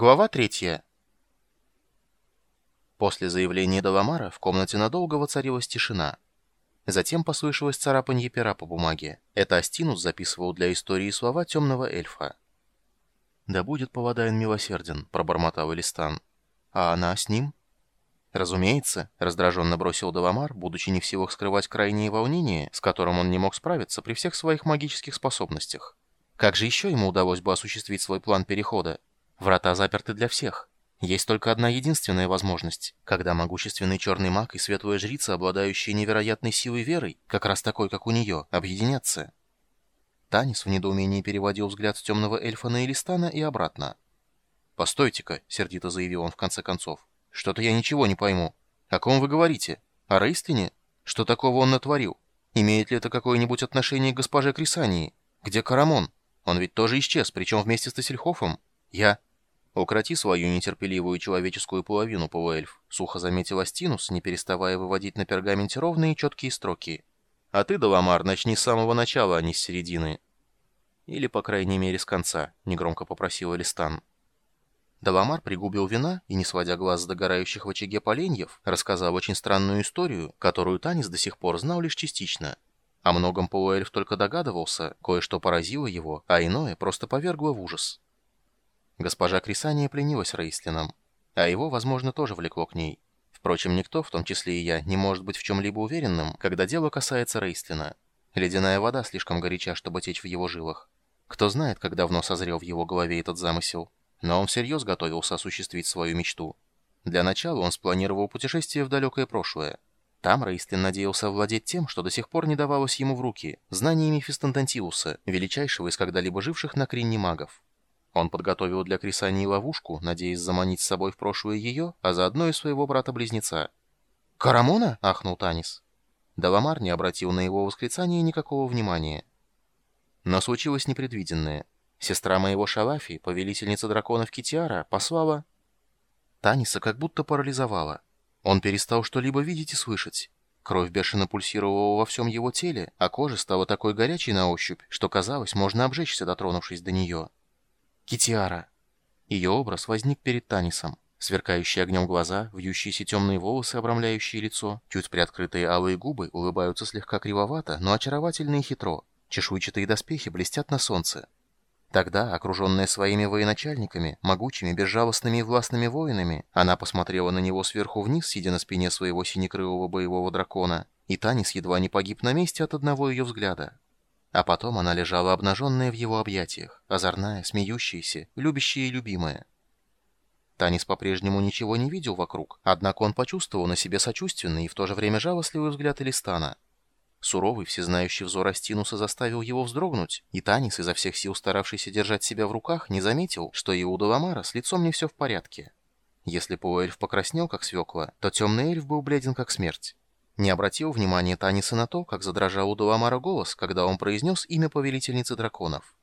Глава третья. После заявления Даламара в комнате надолго воцарилась тишина. Затем послышалось царапанье пера по бумаге. Это Астинус записывал для истории слова темного эльфа. «Да будет Паладайн милосерден», — пробормотал Элистан. «А она с ним?» «Разумеется», — раздраженно бросил Даламар, будучи не в силах скрывать крайнее волнение, с которым он не мог справиться при всех своих магических способностях. Как же еще ему удалось бы осуществить свой план перехода? Врата заперты для всех. Есть только одна единственная возможность, когда могущественный черный маг и светлая жрица, обладающие невероятной силой верой, как раз такой, как у нее, объединятся. Танис в недоумении переводил взгляд с темного эльфа на Элистана и обратно. «Постойте-ка», — сердито заявил он в конце концов. «Что-то я ничего не пойму. О ком вы говорите? О Рейстлине? Что такого он натворил? Имеет ли это какое-нибудь отношение к госпоже Крисании? Где Карамон? Он ведь тоже исчез, причем вместе с Тассельхофом. Я...» «Укроти свою нетерпеливую человеческую половину, полуэльф», — сухо заметил Астинус, не переставая выводить на пергаменте ровные четкие строки. «А ты, Даламар, начни с самого начала, а не с середины». «Или, по крайней мере, с конца», — негромко попросил Элистан. Даламар пригубил вина и, не сводя глаз с догорающих в очаге поленьев, рассказал очень странную историю, которую Танис до сих пор знал лишь частично. О многом полуэльф только догадывался, кое-что поразило его, а иное просто повергло в ужас. Госпожа Крисания пленилась Рейслином, а его, возможно, тоже влекло к ней. Впрочем, никто, в том числе и я, не может быть в чем-либо уверенным, когда дело касается Рейслина. Ледяная вода слишком горяча, чтобы течь в его жилах. Кто знает, как давно созрел в его голове этот замысел. Но он всерьез готовился осуществить свою мечту. Для начала он спланировал путешествие в далекое прошлое. Там Рейстлин надеялся овладеть тем, что до сих пор не давалось ему в руки, знаниями Фистантантиуса, величайшего из когда-либо живших на Кринне магов. Он подготовил для Крисании ловушку, надеясь заманить с собой в прошлое ее, а заодно и своего брата-близнеца. «Карамона?» — ахнул Танис. Даламар не обратил на его восклицание никакого внимания. Но случилось непредвиденное. Сестра моего Шалафи, повелительница драконов Китиара, послала... Таниса как будто парализовала. Он перестал что-либо видеть и слышать. Кровь бешено пульсировала во всем его теле, а кожа стала такой горячей на ощупь, что казалось, можно обжечься, дотронувшись до нее. Китиара. Ее образ возник перед Танисом. Сверкающие огнем глаза, вьющиеся темные волосы, обрамляющие лицо, чуть приоткрытые алые губы улыбаются слегка кривовато, но очаровательно и хитро. Чешуйчатые доспехи блестят на солнце. Тогда, окруженная своими военачальниками, могучими, безжалостными и властными воинами, она посмотрела на него сверху вниз, сидя на спине своего синекрылого боевого дракона, и Танис едва не погиб на месте от одного ее взгляда. А потом она лежала обнаженная в его объятиях, озорная, смеющаяся, любящая и любимая. Танис по-прежнему ничего не видел вокруг, однако он почувствовал на себе сочувственный и в то же время жалостливый взгляд Элистана. Суровый, всезнающий взор Астинуса заставил его вздрогнуть, и Танис, изо всех сил старавшийся держать себя в руках, не заметил, что и у Даламара с лицом не все в порядке. Если полуэльф покраснел, как свекла, то темный эльф был бледен, как смерть. Не обратил внимания Таниса на то, как задрожал у Дуламара голос, когда он произнес имя повелительницы драконов.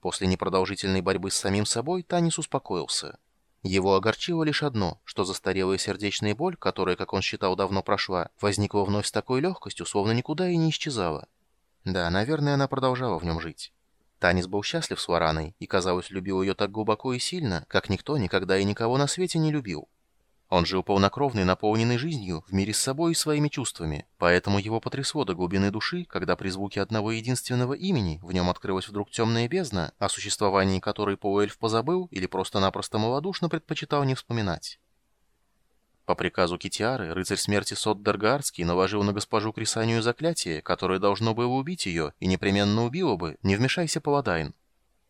После непродолжительной борьбы с самим собой Танис успокоился. Его огорчило лишь одно, что застарелая сердечная боль, которая, как он считал, давно прошла, возникла вновь с такой легкостью, словно никуда и не исчезала. Да, наверное, она продолжала в нем жить. Танис был счастлив с Вараной и, казалось, любил ее так глубоко и сильно, как никто никогда и никого на свете не любил. Он жил полнокровной, наполненной жизнью, в мире с собой и своими чувствами, поэтому его потрясло до глубины души, когда при звуке одного единственного имени в нем открылась вдруг темная бездна, о существовании которой полуэльф позабыл или просто-напросто малодушно предпочитал не вспоминать. По приказу Китиары, рыцарь смерти Сотдергарский наложил на госпожу Крисанию заклятие, которое должно было убить ее, и непременно убило бы, не вмешайся, Паладайн.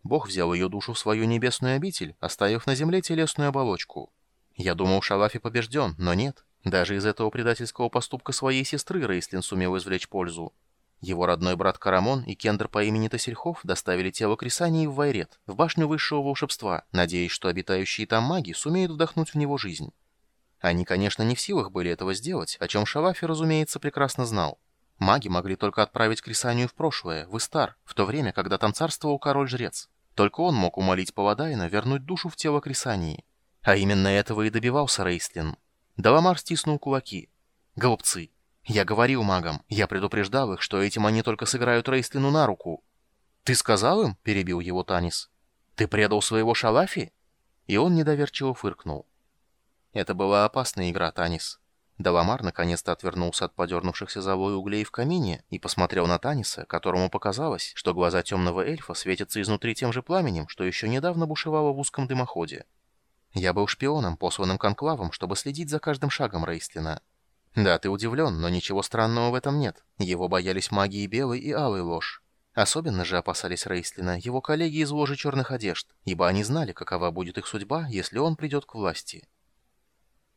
Бог взял ее душу в свою небесную обитель, оставив на земле телесную оболочку. Я думал, Шалафи побежден, но нет. Даже из этого предательского поступка своей сестры Рейслин сумел извлечь пользу. Его родной брат Карамон и Кендер по имени Тасельхов доставили тело Крисании в Вайрет, в башню высшего волшебства, надеясь, что обитающие там маги сумеют вдохнуть в него жизнь. Они, конечно, не в силах были этого сделать, о чем Шалафи, разумеется, прекрасно знал. Маги могли только отправить Крисанию в прошлое, в Истар, в то время, когда там царствовал король-жрец. Только он мог умолить Паладайна вернуть душу в тело Крисании. А именно этого и добивался Рейстлин. Даламар стиснул кулаки. Голубцы. Я говорил магам, я предупреждал их, что этим они только сыграют Рейстлину на руку. «Ты сказал им?» — перебил его Танис. «Ты предал своего Шалафи?» и он недоверчиво фыркнул. Это была опасная игра, Танис. Даламар наконец-то отвернулся от подернувшихся золой углей в камине и посмотрел на Таниса, которому показалось, что глаза темного эльфа светятся изнутри тем же пламенем, что еще недавно бушевало в узком дымоходе. «Я был шпионом, посланным конклавом, чтобы следить за каждым шагом Рейстлина. Да, ты удивлен, но ничего странного в этом нет. Его боялись магии белой и алой ложь. Особенно же опасались Рейстлина его коллеги из ложи черных одежд, ибо они знали, какова будет их судьба, если он придет к власти».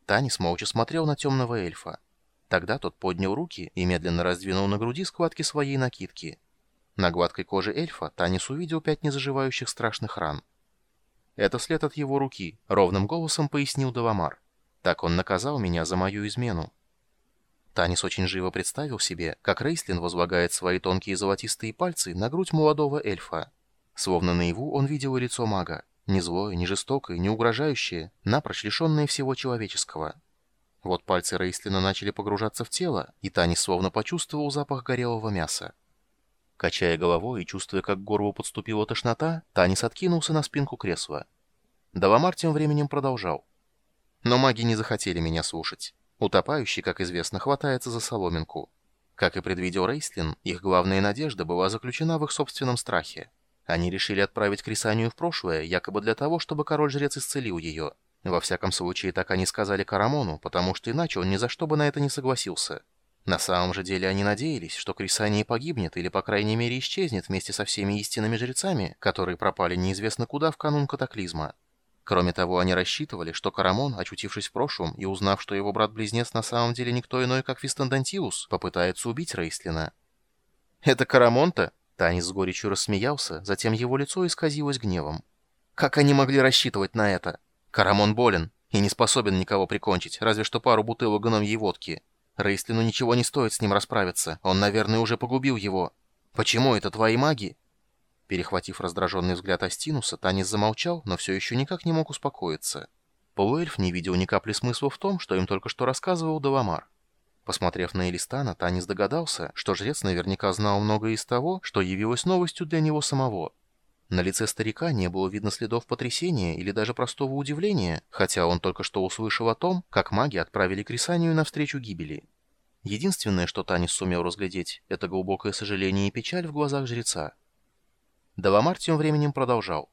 Танис молча смотрел на темного эльфа. Тогда тот поднял руки и медленно раздвинул на груди складки своей накидки. На гладкой коже эльфа Танис увидел пять незаживающих страшных ран. «Это след от его руки», — ровным голосом пояснил Даламар. «Так он наказал меня за мою измену». Танис очень живо представил себе, как Рейслин возлагает свои тонкие золотистые пальцы на грудь молодого эльфа. Словно наяву он видел лицо мага. Не злое, не жестокое, не угрожающее, напрочь лишенное всего человеческого. Вот пальцы Рейслина начали погружаться в тело, и Танис словно почувствовал запах горелого мяса. Качая головой и чувствуя, как к горлу подступила тошнота, Танис откинулся на спинку кресла. Даламар тем временем продолжал. Но маги не захотели меня слушать. Утопающий, как известно, хватается за соломинку. Как и предвидел Рейслин, их главная надежда была заключена в их собственном страхе. Они решили отправить Крисанию в прошлое, якобы для того, чтобы король-жрец исцелил ее. Во всяком случае, так они сказали Карамону, потому что иначе он ни за что бы на это не согласился. На самом же деле они надеялись, что Крисания погибнет или, по крайней мере, исчезнет вместе со всеми истинными жрецами, которые пропали неизвестно куда в канун катаклизма. Кроме того, они рассчитывали, что Карамон, очутившись в прошлом и узнав, что его брат-близнец на самом деле никто иной, как Вистандантиус, попытается убить Рейслина. «Это Карамон-то?» Танис с горечью рассмеялся, затем его лицо исказилось гневом. «Как они могли рассчитывать на это? Карамон болен и не способен никого прикончить, разве что пару бутылок гномьей водки. Рейстлину ничего не стоит с ним расправиться, он, наверное, уже погубил его. Почему это твои маги?» Перехватив раздраженный взгляд Астинуса, Танис замолчал, но все еще никак не мог успокоиться. Полуэльф не видел ни капли смысла в том, что им только что рассказывал Даламар. Посмотрев на Элистана, Танис догадался, что жрец наверняка знал многое из того, что явилось новостью для него самого. На лице старика не было видно следов потрясения или даже простого удивления, хотя он только что услышал о том, как маги отправили Крисанию навстречу гибели. Единственное, что Танис сумел разглядеть, это глубокое сожаление и печаль в глазах жреца. Даламар тем временем продолжал.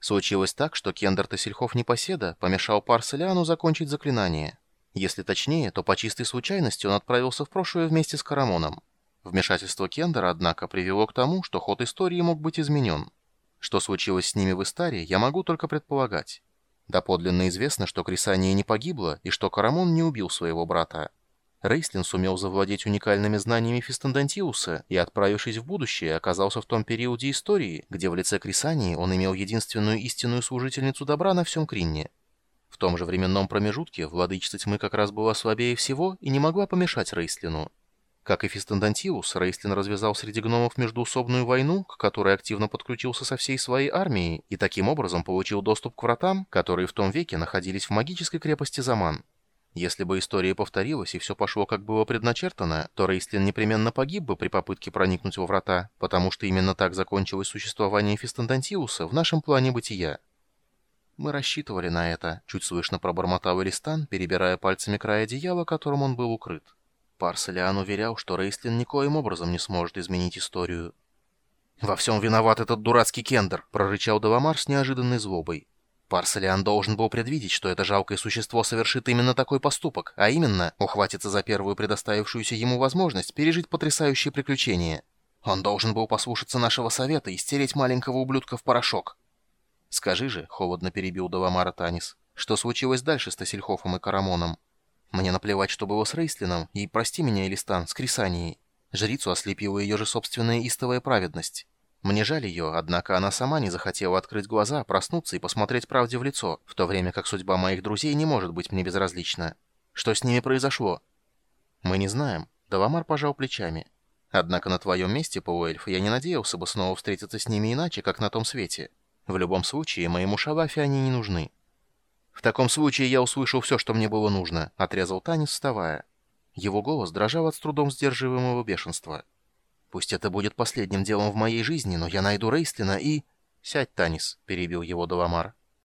Случилось так, что Кендер Тасельхов Непоседа помешал Парселиану закончить заклинание. Если точнее, то по чистой случайности он отправился в прошлое вместе с Карамоном. Вмешательство Кендера, однако, привело к тому, что ход истории мог быть изменен. Что случилось с ними в Истаре, я могу только предполагать. Доподлинно известно, что Крисания не погибла и что Карамон не убил своего брата. Рейслин сумел завладеть уникальными знаниями Фистандантиуса и, отправившись в будущее, оказался в том периоде истории, где в лице Крисании он имел единственную истинную служительницу добра на всем Кринне. В том же временном промежутке владычица тьмы как раз была слабее всего и не могла помешать Рейслину. Как и Фистандантиус, Рейслин развязал среди гномов междуусобную войну, к которой активно подключился со всей своей армией, и таким образом получил доступ к вратам, которые в том веке находились в магической крепости Заман. Если бы история повторилась и все пошло как было предначертано, то Рейслин непременно погиб бы при попытке проникнуть во врата, потому что именно так закончилось существование Фистандантиуса в нашем плане бытия. «Мы рассчитывали на это», — чуть слышно пробормотал Элистан, перебирая пальцами край одеяла, которым он был укрыт. Парселиан уверял, что Рейстлин никоим образом не сможет изменить историю. «Во всем виноват этот дурацкий Кендер», — прорычал Деламар с неожиданной злобой. Парселиан должен был предвидеть, что это жалкое существо совершит именно такой поступок, а именно ухватится за первую предоставившуюся ему возможность пережить потрясающее приключение. Он должен был послушаться нашего совета и стереть маленького ублюдка в порошок. «Скажи же», — холодно перебил Даламара Танис, — «что случилось дальше с Тассельхофом и Карамоном? Мне наплевать, что было с Рейслином, и прости меня, Элистан, с Крисанией. Жрицу ослепила ее же собственная истовая праведность. Мне жаль ее, однако она сама не захотела открыть глаза, проснуться и посмотреть правде в лицо, в то время как судьба моих друзей не может быть мне безразлична. Что с ними произошло?» «Мы не знаем», — Даламар пожал плечами. «Однако на твоем месте, полуэльф, я не надеялся бы снова встретиться с ними иначе, как на том свете». В любом случае, моему Шалафе они не нужны. В таком случае я услышал все, что мне было нужно, отрезал Танис, вставая. Его голос дрожал от с трудом сдерживаемого бешенства. Пусть это будет последним делом в моей жизни, но я найду Рейстлина и... «Сядь, Танис», — перебил его Даламар.